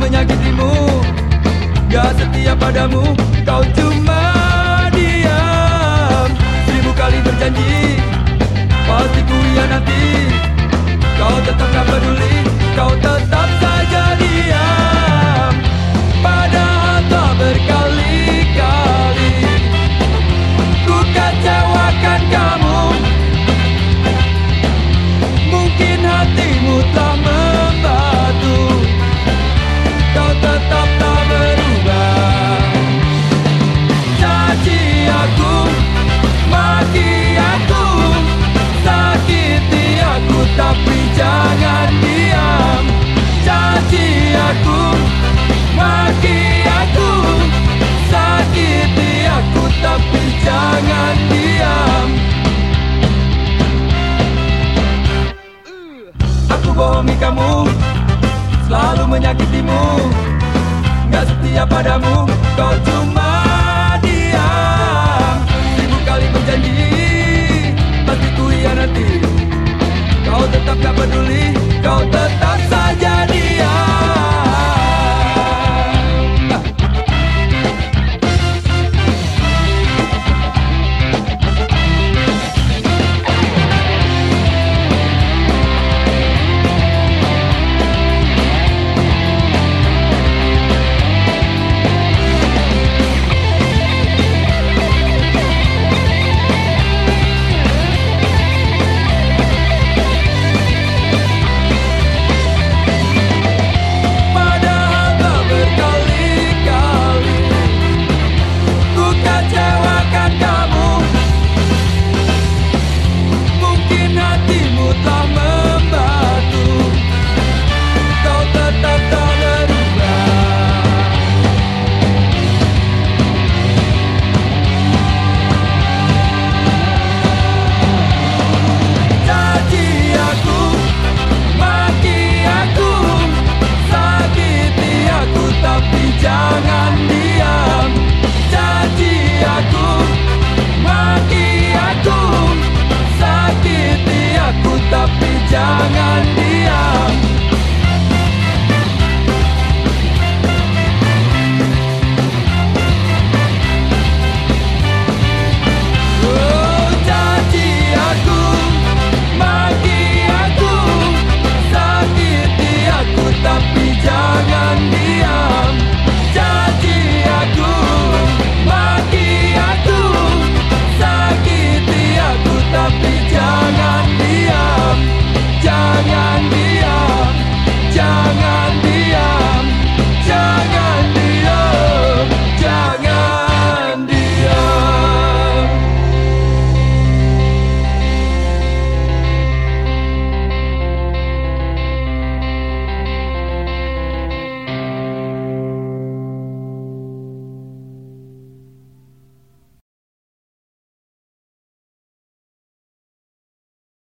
menyakitimu Gak setia padamu Kau cuma diam Seribu kali berjanji Pasti ku nanti. menyakitimu. Gak setia padamu Kau cuma